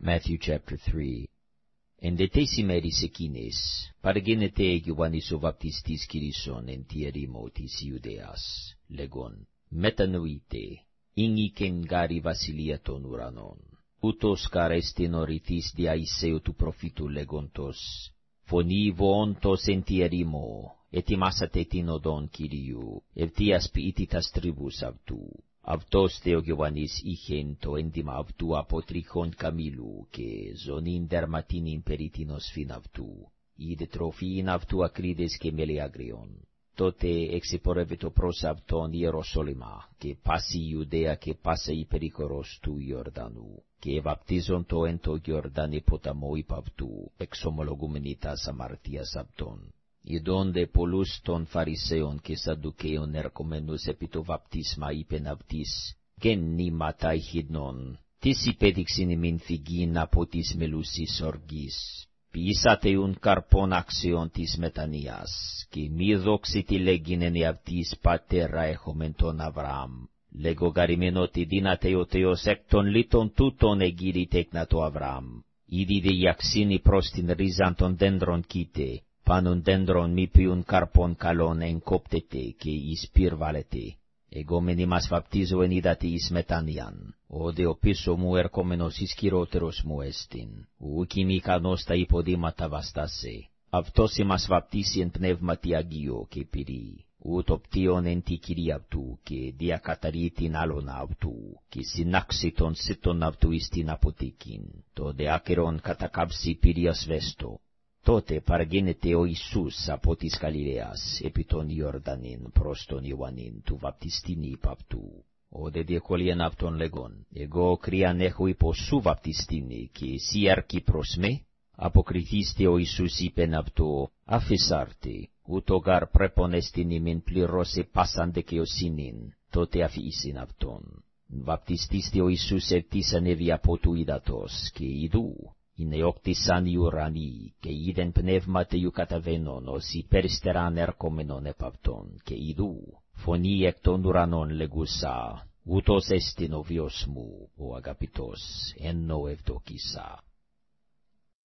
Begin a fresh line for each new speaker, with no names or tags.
Matthew chapter 3 Endetesi meris ekines, pargenete egivanis o baptistis kirison en tierimotis Judeas, legon, metanuite, ingicen gari vasiliaton uranon, utos carestin oritis diaiseu tu profitu legontos, foni voontos en tierimo, etimasat etinodon kiriu, evtias piititas tribus avtu, αυτός Θεογιωβανής είχεν το έντιμα αυτού από τριχόν καμήλου, και ζωνήν δερματίνην περίτινος φύν αυτού, είδε τροφήν αυτού ακρίδες και μελιάγριον. Τότε εξεπορεύεται προς αυτόν Ιεροσόλυμα, και πάση Ιουδαία και πάσα η περίκορος του Ιορδανού, και βαπτίζον το εν το Ιορδάνη ποταμό υπ' αυτού, εξομολογούμενη τας αμαρτίας αυτών Ιδόντε πολλούς των Φαρισαίων και Σαδουκαίων ερχομένους επί το βαπτίσμα είπεν αυτής, «Γεν νήματα ηχidnon, τις υπέδειξιν ημίν φυγήν από της μελούσης οργής, ποιήσατε ουν καρπόν αξιών της μετανοίας, και μη δόξη τη λέγειν αυτής πατέρα έχομεν τον Αβραάμ. Λέγω γαρημέν ότι δύναται ο Θεός εκ των λίτων τούτων εγείρει τέκνα το Αβραάμ. Ήδη δε ιαξίνη προς την ρίζαν των δέντρων κοίτε, Πανουν dendron mi piun καρπον καλόν εν κόπτεται και εις πυρβάλετε. Εγώ μεν ημάς βαπτίζω εν είδατε εις μετάνοιαν, όδε ο πίσω μου ερχόμενος εις κυρώτερος μου έστιν, ουκ είμαι ικανός τα υποδήματα βαστάσε. Αυτός ημάς βαπτίσει εν πνεύματι Αγίο και πυρί, ούτ οπτίον εν τη κυρία του και διακαταρεί την άλλον αυτού, και συνάξει τον σίτον αυτού εις την αποθήκην, το δε άκερον κατακάψει πυρίας βέστο, Τότε παραγίνεται ο Ιησούς από της Γαλιλαίας επί τον Ιορδανήν προς τον Ιωαννήν του βαπτιστήν υπ' αυτού. Ο δε διεκολίαν αυτον λεγόν, εγώ κρίαν έχω υπό σου βαπτιστήνη και εσύ αρκεί προς με, αποκριθήστε ο Ιησούς είπεν αυτό, αφισάρτε, ούτω γαρ πρέπον εστιν ημίν πληρώσει πάσαν δικαιοσύνην, τότε αφήσιν αυτον. Βαπτιστήστε ο Ιησούς ευτής ανέβη από του ύδατος, και ειδού, είναι όκτισαν οι ουρανοί, και είδεν πνεύματι καταβαίνον, ως υπεριστεράν ερχόμενον επ' αυτόν, και ειδού, φωνή εκ των ουρανών λεγούσα, ούτως εστιν ο βιος μου, ο αγαπητός, ενώ ευδοκίσα.